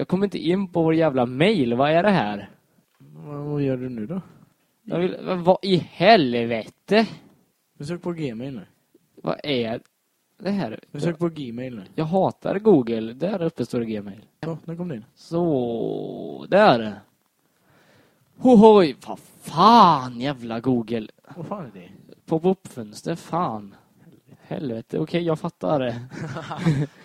Jag kommer inte in på vår jävla mail. Vad är det här? Vad, gör du nu då? Jag vill, vad i helvete? Försök på Gmail nu. Vad är det här? Försök på Gmail nu. Jag hatar Google. Där uppe står det Gmail. Ja, nu kom det in. Så, där. Hohoj, vad fan jävla Google. Vad fan är det? Pop-up-fönster, fan. Helvete, okej jag fattar det.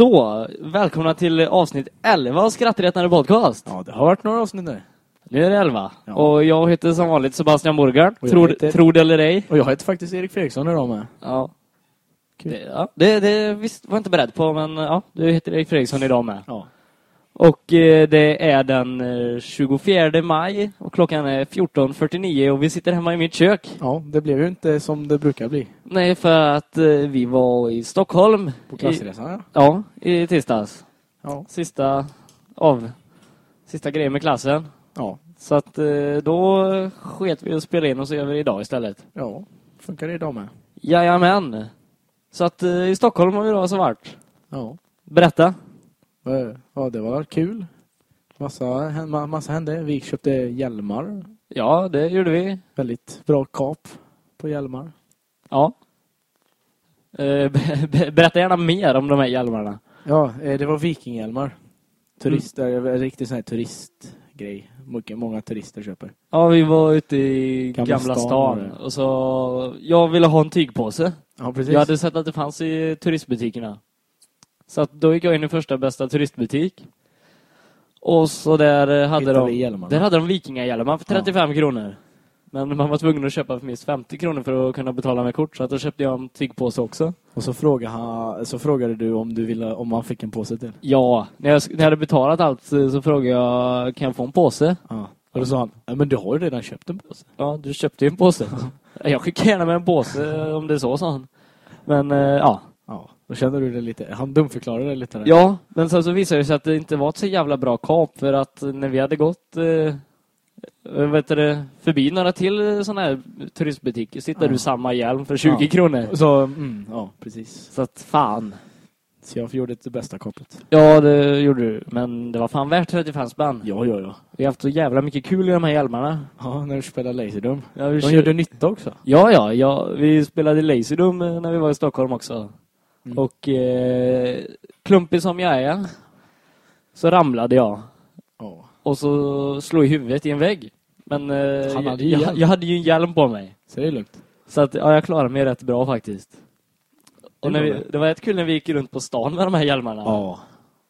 Så, välkomna till avsnitt 11 av Skrattretande podcast. Ja, det har varit några avsnitt nu. Nu är det 11. Ja. Och jag heter som vanligt Sebastian jag Tror, heter- tror det eller ej. Och jag heter faktiskt Erik Fredriksson idag med. Ja. Kul. Det, ja. det, det visst, var jag inte beredd på, men ja, du heter Erik Fredriksson idag med. Ja. Och eh, det är den eh, 24 maj och klockan är 14.49 och vi sitter hemma i mitt kök. Ja, det blev ju inte som det brukar bli. Nej, för att eh, vi var i Stockholm. På klassresan, ja. ja, i tisdags. Ja. Sista av sista grejen med klassen. Ja. Så att eh, då sket vi och spelade in vi det idag istället. Ja. Funkar det idag med? Jajamän. Så att eh, i Stockholm har vi då så varit. Ja. Berätta. Eh, Ja, det var kul. Massa, ma- massa hände. Vi köpte hjälmar. Ja, det gjorde vi. Väldigt bra kap på hjälmar. Ja. Eh, be- be- berätta gärna mer om de här hjälmarna. Ja, eh, det var vikinghjälmar. Turist, mm. en riktig sån här turistgrej. Mycket, många turister köper. Ja, vi var ute i Gamla, Gamla stan, och så jag ville ha en tygpåse. Ja, precis. Jag hade sett att det fanns i turistbutikerna. Så att då gick jag in i första bästa turistbutik. Och så där eh, hade Hittade de, hjälmarna. där hade de vikingahjälmar för Ja. 35 kronor. Men man var tvungen att köpa för minst 50 kronor för att kunna betala med kort. Så att då köpte jag en tygpåse också. Och så frågade, han, så frågade du om du ville om han fick en påse till. Ja, när jag, när jag hade betalat allt eh, så frågade jag, kan jag få en påse? Ja. Och då sa han, ja, men du har ju redan köpt en påse. Ja, du köpte ju en påse. jag skickar gärna med en påse om det är så, sa han. Men eh, ja. Då kände du det lite, han dumförklarade det lite där. Ja, men sen så visade det sig att det inte var ett så jävla bra kap för att när vi hade gått eh, vet du, förbi några till sådana här turistbutiker sitter Ja. du samma hjälm för 20 Ja. kronor. Så, mm, ja, precis. Så att fan. Så jag gjorde det bästa kapet. Ja, det gjorde du. Men det var fan värt 35 spänn. Ja, ja, ja. Vi har haft så jävla mycket kul i de här hjälmarna. Ja, när du spelar Laserdum. Ja, vi De kör- gjorde nytta också. Ja, ja, ja, vi spelade Laserdom när vi var i Stockholm också. Mm. Och eh, klumpig som jag är så ramlade jag Ja. och så slog i huvudet i en vägg. Men eh, hade jag, jag hade ju en hjälm på mig. Så det är lugnt. Så att, ja, jag klarade mig rätt bra faktiskt. Och Det vi, det. var ett kul när vi gick runt på stan med de här hjälmarna. Ja.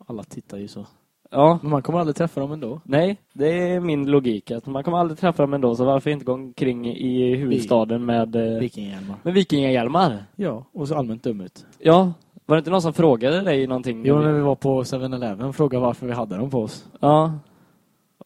Alla tittar ju så. Ja. Men man kommer aldrig träffa dem ändå. Nej, det är min logik. Att man kommer aldrig träffa dem ändå, så varför inte gå omkring i huvudstaden med, eh, Vikinghjälmar. med vikingahjälmar? Ja, och så allmänt dum ut. Ja, var det inte någon som frågade dig någonting? Jo, när vi var på 7-Eleven och frågade varför vi hade dem på oss. Ja.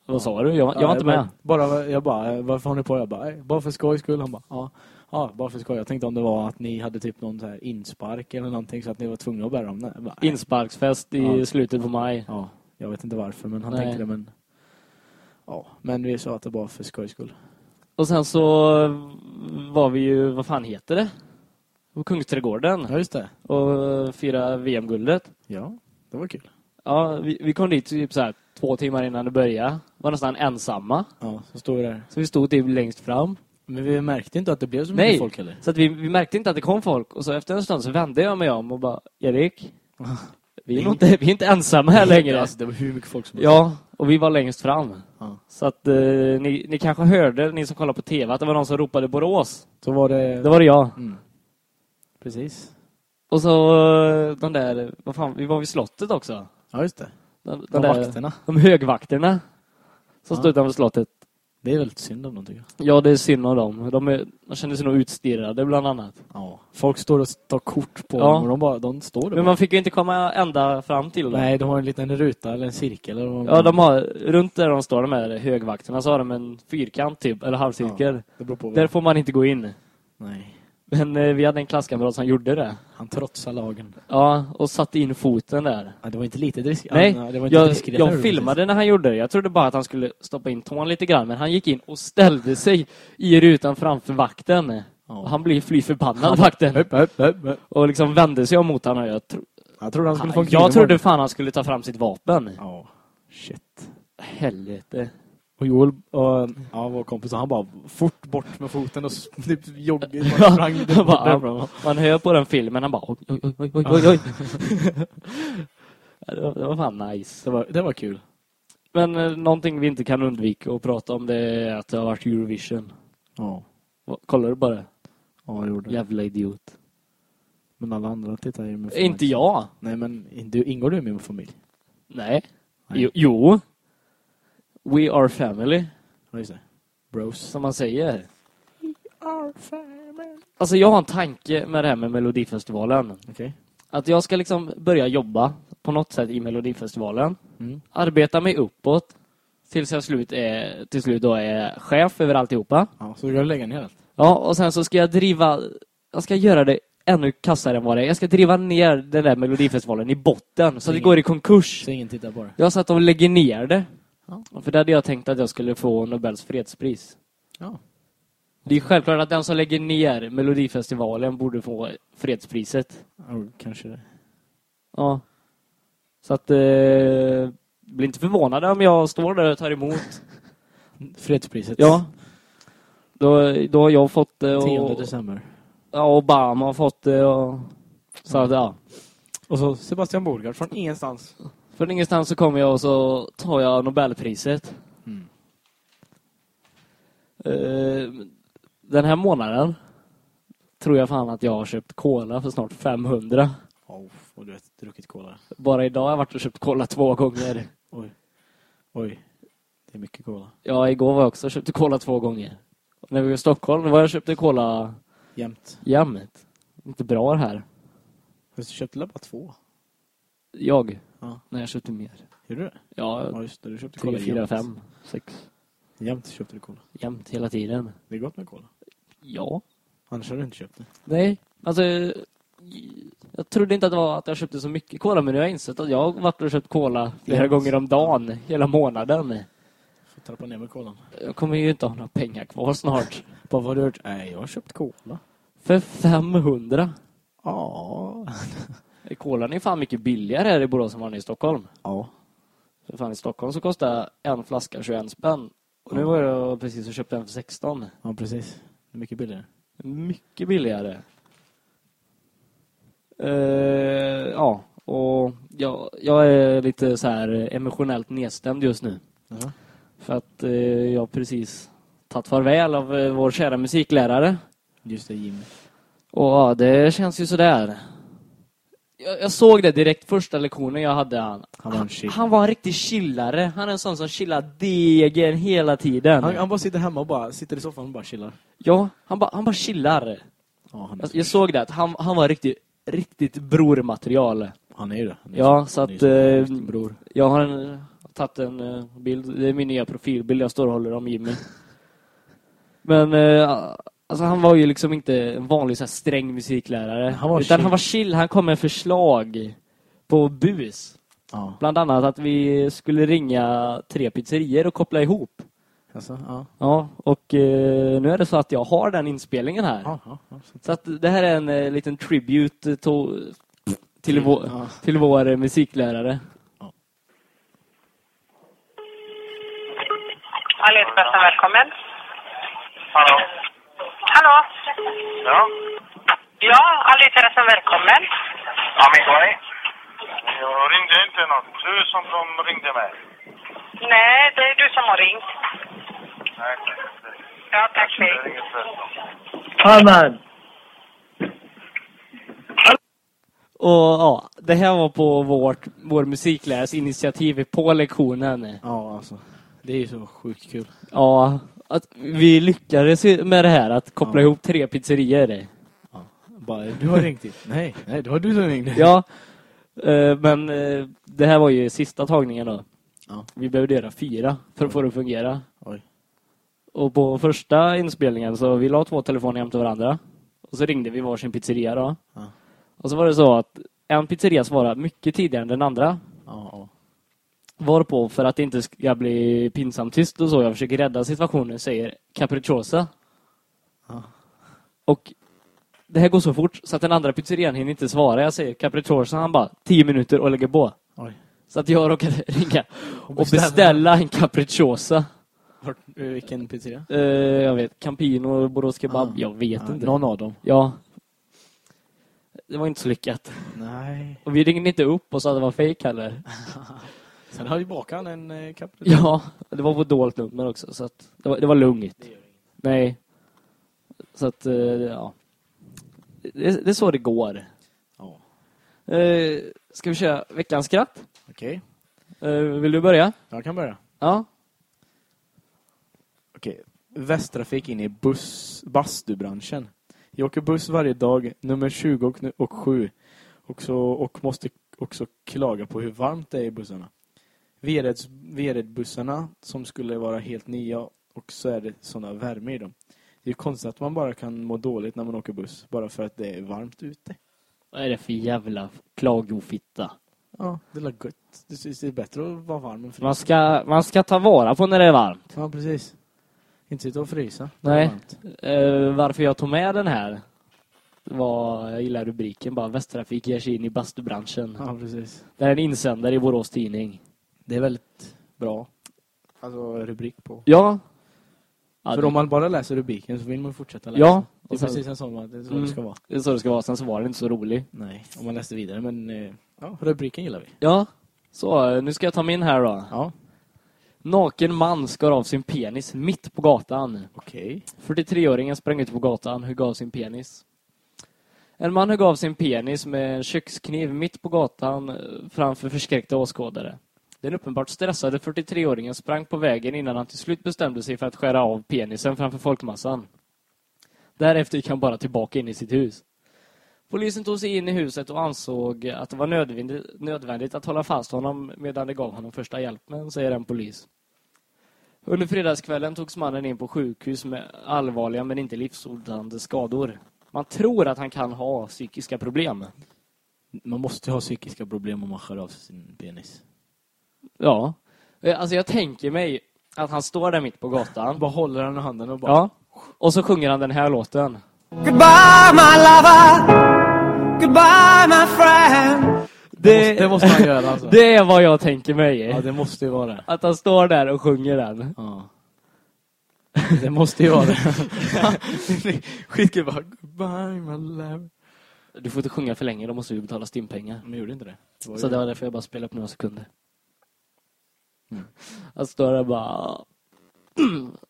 Vad sa du? Jag, jag var inte med. Bara, jag bara, varför har ni på? Jag bara, "Nej, bara för skojs skull. Han bara, ja. Ja, bara för skoj. Jag tänkte om det var att ni hade typ någon så här inspark eller någonting så att ni var tvungna att bära dem. Bara. Insparksfest i Ja. slutet på maj. Ja, jag vet inte varför men han Nej. tänkte det men... Ja, men vi sa att det var för skojs skull. Och sen så var vi ju, vad fan heter det? På Kungsträdgården. Ja, just det. Och fira VM-guldet. Ja, det var kul. Ja, vi, vi kom dit typ så här två timmar innan det började. Var nästan ensamma. Ja, så stod vi där. Så vi stod typ längst fram. Men vi märkte inte att det blev så Nej. mycket folk heller. Så att vi, vi märkte inte att det kom folk. Och så efter en stund så vände jag mig om och bara, Erik, vi är, inte, vi är inte ensamma här längre. Alltså, det var hur mycket folk som Ja, och vi var längst fram. Ja. Så att eh, ni, ni kanske hörde, ni som kollar på TV, att det var någon som ropade Borås. Så var det... Det var det jag. Mm. Precis. Och så eh, de där, vad fan, vi var vid slottet också. Ja, just det. De, de, De där, vakterna. de högvakterna. Som Ja. stod utanför slottet. Det är väldigt synd om dem tycker jag. Ja, det är synd om dem. De, är, de kände sig nog utstirrade bland annat. Ja. Folk står och tar kort på Ja. dem och de, bara, de står där Men bara. man fick ju inte komma ända fram till dem. Nej, de har en liten ruta eller en cirkel. Eller Ja, de har, runt där de står, de här högvakterna, så har de en fyrkant typ, eller halvcirkel. Det beror på. vad- Där får man inte gå in. Nej. Men eh, vi hade en klasskamrat som gjorde det. Han trotsar lagen. Ja, och satte in foten där. Ja, det var inte lite risk. Nej, ja, var inte jag, riskigare jag filmade när han gjorde det. Jag trodde bara att han skulle stoppa in tån lite grann, men han gick in och ställde sig i rutan framför vakten. Ja. Han blev fly förbannad, vakten. Upp, upp, upp. Och liksom vände sig om mot honom. Jag, tro, Jag trodde han skulle få en jag trodde fan han skulle ta fram sitt vapen. Ja, shit. Helvete. Och Joel, och, ja, vår kompis, han bara fort bort med foten och typ joggade, sprang bara, man hör på den filmen, han bara oj, oj, oj, oj, oj, det, var, det var fan nice. Det var, det var kul. Men eh, någonting vi inte kan undvika att prata om det är att det har varit Eurovision. Ja, Va- Kollar du bara ja jag gjorde det. Jävla idiot. Men alla andra tittar ju med familj. Inte jag. Nej, men du, ingår du i min familj? Nej. Nej. Jo, jo. We are family. Bros. som man säger. Alltså jag har en tanke med det här med Melodifestivalen. Okej. Att jag ska liksom börja jobba på något sätt i Melodifestivalen. Mm. Arbeta mig uppåt. Tills jag slut är, till slut då är chef över alltihopa. Ja, så du lägga ner allt? Ja, och sen så ska jag driva... Jag ska göra det ännu kassare än vad det är. Jag ska driva ner den där Melodifestivalen i botten. Så att det går i konkurs. Så ingen tittar på det? Jag sa att de lägger ner det. Ja. För det hade jag tänkt att jag skulle få Nobels fredspris. Ja. Det är självklart att den som lägger ner Melodifestivalen borde få fredspriset. ja kanske det. Ja. Så att... Eh, bli inte förvånade om jag står där och tar emot. Fredspriset. Ja. Då, då har jag fått det 10 och... december. Ja, Obama har fått det och... Så att, ja. Och så Sebastian Borgard från ingenstans. Från ingenstans så kommer jag och så tar jag Nobelpriset. Mm. Eh, den här månaden tror jag fan att jag har köpt cola för snart 500. Oh, och du har druckit cola. Bara idag har jag varit och köpt cola två gånger. Oj. Oj. Det är mycket cola. Ja, igår var jag också och köpte cola två gånger. Och när vi var i Stockholm var jag köpte cola Jämt. jämt. Inte bra det här. Fast du köpte bara två. Jag. Ja. Nej, jag köpte mer. Gjorde du det? Ja, Ja, just det. Du köpte tre, cola fyra, jämt. fem, sex. Jämt köpte du cola. Jämt hela tiden. Det är gott med cola. Ja. Annars hade du inte köpt det. Nej, alltså jag trodde inte att det var att jag köpte så mycket cola men nu har jag insett att jag har varit och köpt cola flera Jämt. gånger om dagen hela månaden. Får trappa ner med kolan. Jag kommer ju inte ha några pengar kvar snart. Bara vad har du gjort? Nej, jag har köpt cola. För 500. Ja. Kolan är fan mycket billigare här i Borås än vad den är i Stockholm. Ja. För fan i Stockholm så kostar en flaska 21 spänn. Och nu var jag precis och köpte en för 16. Ja, precis. Det är mycket billigare. Mycket billigare. Eh, ja, och jag, jag är lite så här emotionellt nedstämd just nu. Ja. För att eh, jag har precis tagit farväl av eh, vår kära musiklärare. Just det, Jimmy. Och ja, det känns ju sådär. Jag, jag såg det direkt första lektionen jag hade han. Han var en chill. Han var en riktig chillare. Han är en sån som chillar degen hela tiden. Han, han bara sitter hemma och bara sitter i soffan och bara chillar. Ja, han bara han bara chillar. Ja, han Jag, jag såg det, han, han var riktigt, riktigt brormaterial. han är ju det. Är Ja, så- så att eh, bror. jag har en, tagit en eh, bild. Det är min nya profilbild jag står och håller om Jimmy. Men eh, alltså han var ju liksom inte en vanlig så här, sträng musiklärare. Han var utan chill. han var chill. Han kom med förslag på bus. Ja. Bland annat att vi skulle ringa tre pizzerier och koppla ihop. Alltså, ja. Ja, och eh, nu är det så att jag har den inspelningen här. Ja. Så- att det här är en eh, liten tribute to, till, vår, Ja. till vår musiklärare. Alliansbästa, välkommen. Hallå? Hallå? Ja? Ja, Alliansbästa, välkommen. Ja, men vad är Jag ringde inte någon. Du som de ringde mig. Nej, det är du som har ringt. Nej, Ja, tack. Hej. Amen. Och ja, det här var på vårt, vår musiklärares initiativ på lektionen. ja, alltså. Det är ju så sjukt kul. Ja, att vi lyckades med det här att koppla Ja. ihop tre pizzerier. Bara, du har ringt hit. Nej, nej, det var du som ringde. Ja, eh, men eh, det här var ju sista tagningen då. Ja. Vi behövde göra fyra för att få det att fungera. Oj. Och på första inspelningen så vi la två telefoner jämte varandra. Och så ringde vi varsin pizzeria då. Ja. Och så var det så att en pizzeria svarade mycket tidigare än den andra. Ja, ja. Varpå, för att det inte ska bli pinsamt tyst och så, jag försöker rädda situationen, säger capricciosa. Ja. Och det här går så fort så att den andra pizzerian hinner inte svara. Jag säger capricciosa, han bara 10 minuter och lägger på. Oj. Så att jag råkade ringa och beställa. en capricciosa. Vart, eh, vilken pizzeria? Eh, jag vet, Campino, Borås Kebab, Ah. jag vet Ja, inte. någon av dem. Ja. Det var inte så lyckat. Nej. Och vi ringde inte upp och sa att det var fake heller. Sen har ju bakan en eh, kapp. Ja, det var på dolt nummer också, så att det var, det var lugnt. Nej. Så att, eh, ja. Det, det är så det går. Ja. Eh, ska vi köra veckans skratt? Okej, Eh, vill du börja? jag kan börja. Ja. Okej. Västtrafik in i buss, bastubranschen. Jag åker buss varje dag, nummer 20 och, och 7. Och, så, och måste också klaga på hur varmt det är i bussarna. Veredbussarna som skulle vara helt nya och så är det sådana värme i dem. Det är konstigt att man bara kan må dåligt när man åker buss bara för att det är varmt ute. Vad är det för jävla klagofitta? Ja, det är gött. Det är- bättre att vara varm än frysa. Man ska, man ska ta vara på när det är varmt. Ja, precis. Inte sitta och frysa. Nej. Eh, varför jag tog med den här var, jag gillar rubriken bara, Västtrafik ger sig in i bastubranschen. Ja, precis. Det är en insändare i Borås Tidning. Det är väldigt bra. Alltså rubrik på. Ja. ja För det, om man bara läser rubriken så vill man fortsätta läsa. Ja, Det är sen- precis en sån, det är så Mm. det ska vara. det är så det ska vara. Sen så var det inte så rolig. Nej, om man läste vidare. Men eh, ja, rubriken gillar vi. Ja. Så, eh, nu ska jag ta min här då. Ja, Naken man skar av sin penis mitt på gatan. okej. 43-åringen sprang ut på gatan, högg av sin penis. En man högg av sin penis med en kökskniv mitt på gatan eh, framför förskräckta åskådare. Den uppenbart stressade 43-åringen sprang på vägen innan han till slut bestämde sig för att skära av penisen framför folkmassan. Därefter gick han bara tillbaka in i sitt hus. Polisen tog sig in i huset och ansåg att det var nödvändigt, att hålla fast honom medan de gav honom första hjälpen, säger en polis. Under fredagskvällen togs mannen in på sjukhus med allvarliga men inte livshotande skador. Man tror att han kan ha psykiska problem. Man måste ha psykiska problem om man skär av sin penis. Ja. Eh, Alltså jag tänker mig att han står där mitt på gatan. Bara håller han i handen och bara... Ja. Och så sjunger han den här låten. Goodbye, my lover. Goodbye, my friend. Det, måste, det måste han göra alltså. Det är vad jag tänker mig. Ja, det måste ju vara det. Att han står där och sjunger den. Ja. Det måste ju vara det. Skitkul bara, goodbye my love. Du får inte sjunga för länge, då måste du betala stimpengar. Men gjorde inte det. det Så ju- det var därför jag bara spelade upp några sekunder. Mm. Han står där bara...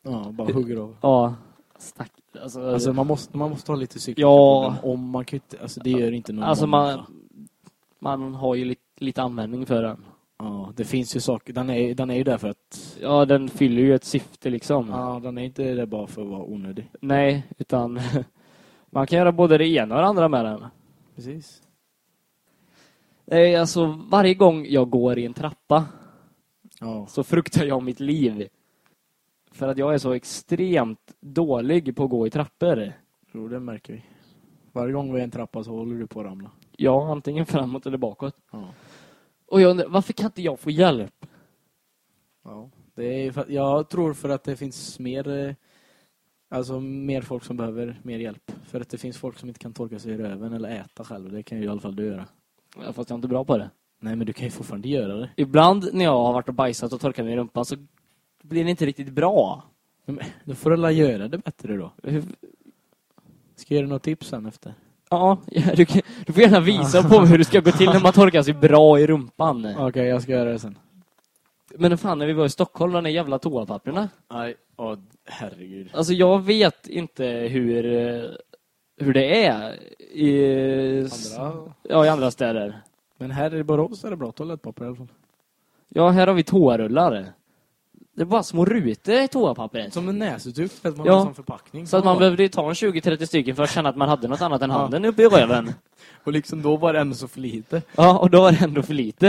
Ja, bara hugger av. Ja. Stack. Alltså, Alltså man måste, man måste ha lite psykiska Ja. Om man kan inte, alltså det gör inte någon Alltså man, man har ju lite, lite användning för den. Ja, det finns ju saker, den är, den är ju där för att, Ja, den fyller ju ett syfte liksom. ja, den är inte där bara för att vara onödig. Nej, utan man kan göra både det ena och det andra med den. Precis. Nej, alltså varje gång jag går i en trappa Ja, så fruktar jag mitt liv. För att jag är så extremt dålig på att gå i trappor. jo, det märker vi. Varje gång vi är en trappa så håller du på att ramla. Ja, antingen framåt eller bakåt. Ja. Och jag undrar, varför kan inte jag få hjälp? ja. Det är för, jag tror för att det finns mer, eh, alltså mer folk som behöver mer hjälp. För att det finns folk som inte kan torka sig i röven eller äta själv. Det kan ju i alla fall du göra. Ja, Fast jag är inte bra på det. Nej, men du kan ju fortfarande göra det. Ibland när jag har varit och bajsat och torkat mig i rumpan så blir det inte riktigt bra. Men, då får alla göra det bättre då. Ska jag dig några tips sen efter? Ja, du, kan, du får gärna visa på hur det ska gå till när man torkar sig bra i rumpan. Okej, jag ska göra det sen. Men fan, när vi var i Stockholm, de där jävla toapapperna. Nej, åh herregud. Alltså jag vet inte hur, eh, hur det är i, Andra. ja, i andra städer. Men här i Borås är det bra toalettpapper i alla fall. Ja, här har vi toarullar. Det är bara små rutor i toapappret. Som en näsutduk, att man Ja. har sån förpackning. Så att man behövde ta en 20-30 stycken för att känna att man hade något annat än handen uppe i röven. Och liksom då var det ändå så för lite. Ja, och då var det ändå för lite.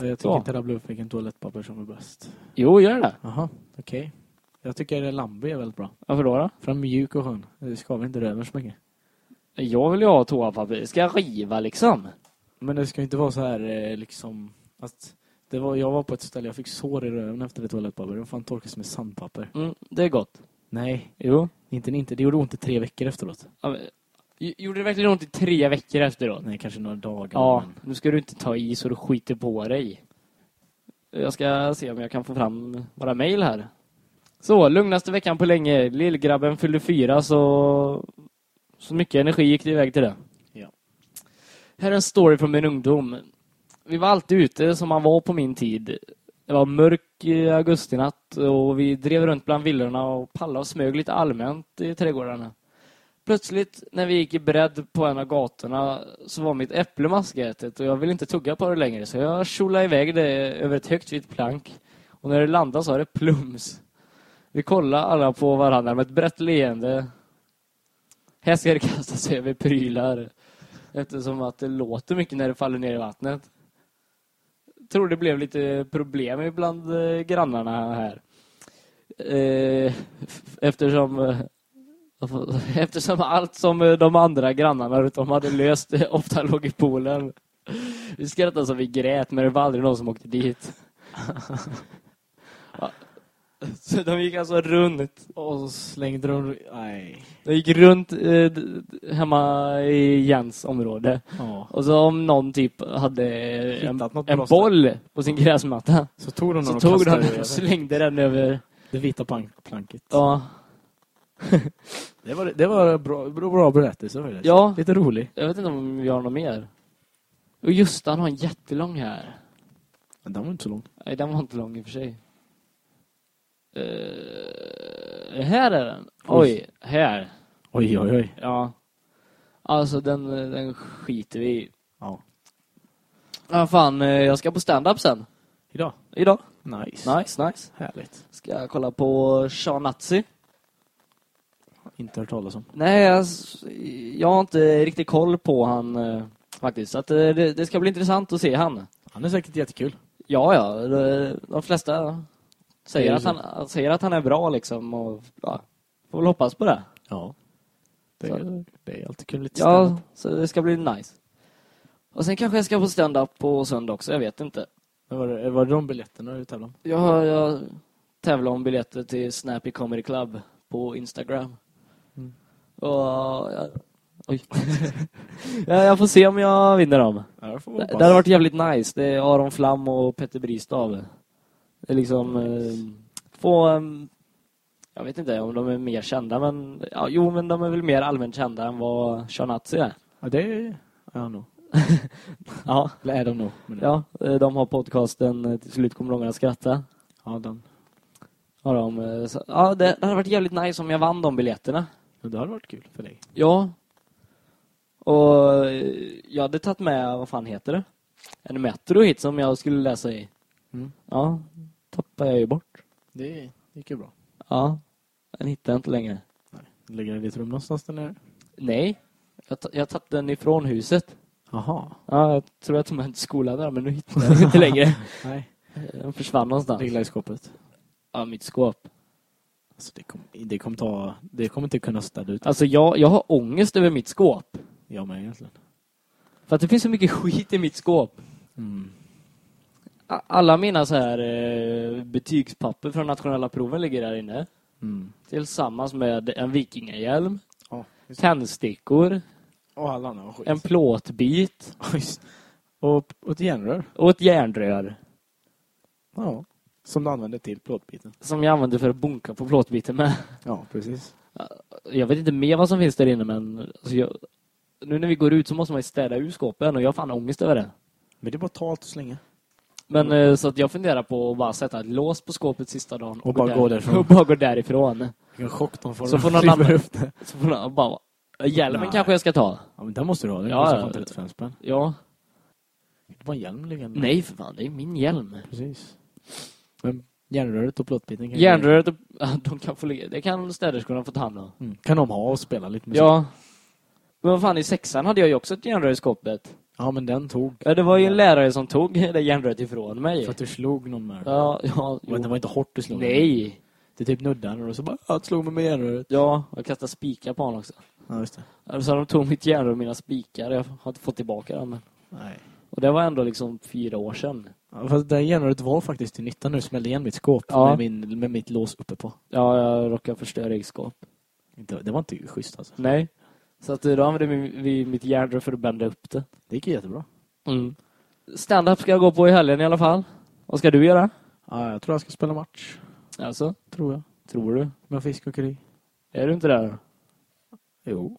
Jag tycker Ja. inte rabbla upp vilken toalettpapper som är bäst. Jo, gör det. Jaha, okej. Jag tycker Lambi är väldigt bra. Varför då? då? För den är mjuk och skön. Det skaver inte röven så mycket. Jag vill ju ha toapapper. Ska jag riva liksom? Men det ska inte vara så här eh, liksom... Att det var, jag var på ett ställe, jag fick sår i röven efter det toalettpapper. Var fan torkat med sandpapper. Mm, det är gott. Nej, Jo. inte, inte. Det gjorde ont i tre veckor efteråt. Ja, men, Gjorde det verkligen ont i tre veckor efteråt? Nej, kanske några dagar. Ja, men- nu ska du inte ta i så du skiter på dig. Jag ska se om jag kan få fram våra mejl här. Så, lugnaste veckan på länge. Lillgrabben fyllde fyra så... Så mycket energi gick det iväg till det. Här är en story från min ungdom. Vi var alltid ute som man var på min tid. Det var mörk eh, augustinatt och vi drev runt bland villorna och pallade och smög lite allmänt i trädgårdarna. Plötsligt när vi gick i bredd på en av gatorna så var mitt äpple maskätet och jag ville inte tugga på det längre så jag kjolade iväg det över ett högt vitt plank. Och när det landade så var det plums. Vi kollade alla på varandra med ett brett leende. Här ska det kastas över prylar eftersom att det låter mycket när det faller ner i vattnet. Tror det blev lite problem ibland eh, grannarna här. Eh, eftersom eh, Eftersom allt som de andra grannarna runt om hade löst ofta låg i poolen. Vi skrattade så vi grät, men det var aldrig någon som åkte dit. Så de gick alltså runt. Och slängde de... Nej. De gick runt eh, hemma i Jens område. Ja. Och så om någon typ hade en, en boll på sin gräsmatta Så tog de den och tog de och slängde den över. det vita plank planket. Ja, Det var, det var bra, bra, berättelse faktiskt. Ja. Lite rolig. jag vet inte om vi har något mer. Och just han har en jättelång här. Den var inte så lång. Nej, den var inte lång i och för sig. Eh, här är den. Oj, här. Oj, oj, oj. Ja. Alltså den, den skiter vi i. Ja. Ja, fan, eh, jag ska på stand-up sen. Idag? Idag. Nice. Nice, nice. Härligt. Ska jag kolla på Sean Nazi. Inte hört talas om. Nej, jag, jag har inte riktigt koll på han eh, faktiskt. Så att, det, det ska bli intressant att se han. Han är säkert jättekul. Ja, ja. De flesta säger att, så. han, säger att han är bra liksom. Och, ja, får väl hoppas på det. Ja. Det, Så. är, det är alltid kul lite Ja, så det ska bli nice. Och sen kanske jag ska på stand-up på söndag också, jag vet inte. Men var, det, var det de biljetterna du tävlade om? Jag, har- jag tävlar om biljetter till Snappy Comedy Club på Instagram. Mm. Och jag, oj. ja, jag får se om jag vinner dem. Ja, Det, det hade varit jävligt nice. Det är Aron Flam och Petter Bristav. Är liksom eh, få em, jag vet inte om de är mer kända men ja, jo men de är väl mer allmänt kända än vad Shanazi är. Ja, det är jag nog. Ja, Eller är de nog. Ja, eh, de har podcasten eh, Till slut kommer någon att skratta. ja, den. Har de, eh, så, ja, det, det hade varit jävligt nice om jag vann de biljetterna. Ja, det hade varit kul för dig. Ja. Och eh, jag hade tagit med, vad fan heter det? En Metro hit som jag skulle läsa i. Mm. Ja, tappade jag ju bort. Det gick ju bra. Ja, den hittar jag inte längre. Ligger den i ditt rum någonstans där nere? Nej, jag jag tagit den ifrån huset. Jaha. Ja, jag tror jag tog med till skolan där, men nu hittar jag den inte längre. Nej. Den försvann någonstans. Ligger i skåpet. Ja, mitt skåp. Alltså, det, kom, det kommer ta... Det kommer inte kunna städa ut. Alltså, jag, jag har ångest över mitt skåp. Jag med egentligen. För att det finns så mycket skit i mitt skåp. Mm. Alla mina så här eh, betygspapper från nationella proven ligger där inne. Mm. Tillsammans med en vikingahjälm, det. tändstickor, skit. en plåtbit det. och, och ett järnrör. och ett järnrör. Ja. Som du använder till plåtbiten. Som jag använder för att bunka på plåtbiten med. Ja, precis. Jag vet inte mer vad som finns där inne men alltså jag, nu när vi går ut så måste man ju städa ur skåpen och jag har fan ångest över det. Men det är bara att ta allt och slänga. Men eh, så att jag funderar på att bara sätta ett lås på skåpet sista dagen. Och bara gå därifrån. Och bara gå därifrån. Vilken chock de får. Så får någon annan- upp det. Så får man bara... Hjälmen Nej. kanske jag ska ta. Ja, men den måste du ha. Den Ja, kostar ja. fan 35 spänn. Ja. Det var en hjälm liggande. Nej för fan, det är min hjälm. Precis. Men järnröret och plåtbiten kan Järnröret, ja, de kan få ligga. Det kan städerskorna få ta hand om. Mm. Kan de ha och spela lite musik? Ja. Men vad fan, i sexan hade jag ju också ett järnrör i skåpet. Ja, men den tog. Ja, det var ju en lärare som tog det järnröret ifrån mig. För att du slog någon med. Ja, ja. Men det var inte hårt du slog. Nej. Det typ nuddade och så bara, jag slog mig med järnröret. Ja, jag kastade spikar på honom också. Ja, just det. Så de tog mitt järnrör och mina spikar. Jag har inte fått tillbaka dem. Men. Nej. Och det var ändå liksom fyra år sedan. Ja, fast det järnröret var faktiskt till nytta nu. Smällde igen mitt skåp Ja. med, min, med mitt lås uppe på. Ja, jag råkade förstöra eggskap. Inte- Det var inte schysst alltså. Nej. Så att då använde vi, mitt järnrör för att bända upp det. Det gick jättebra. Mm. Stand-up ska jag gå på i helgen i alla fall. Vad ska du göra? Ja, jag tror jag ska spela match. Alltså, Tror jag. tror du? Med fiskåkeri. Är du inte där? Jo.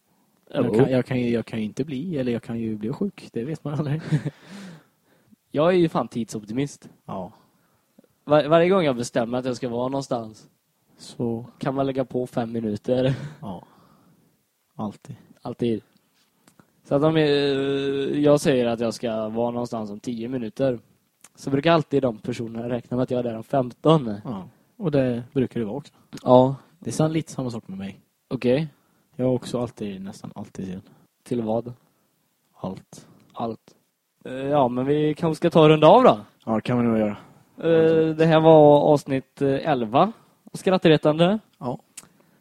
Jo. Jag kan, jag, kan, ju- jag kan ju inte bli, eller jag kan ju bli sjuk. Det vet man aldrig. Jag är ju fan tidsoptimist. Ja. Var, varje gång jag bestämmer att jag ska vara någonstans Så, kan man lägga på fem minuter. ja. Alltid. Alltid. Så att om jag, jag säger att jag ska vara någonstans om tio minuter så brukar alltid de personerna räkna med att jag är där om 15. Ja. Och det brukar det vara också. Ja, Det är sant lite samma sak med mig. okej. Jag är också alltid, nästan alltid sen. Till vad? Allt. Allt. Eh, Ja, men vi kanske ska ta och runda av då. Ja, det kan man nog göra. Eh, Det här var avsnitt eh, 11 av Skrattretande.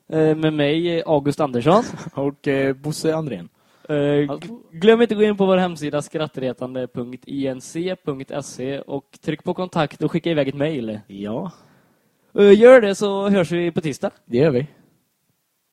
Eh, Med mig, August Andersson. Och eh, Bosse Andrén. Eh, Glöm inte att gå in på vår hemsida skrattretande.inc.se och tryck på kontakt och skicka iväg ett mejl. Ja, Eh, Gör det så hörs vi på tisdag. det gör vi.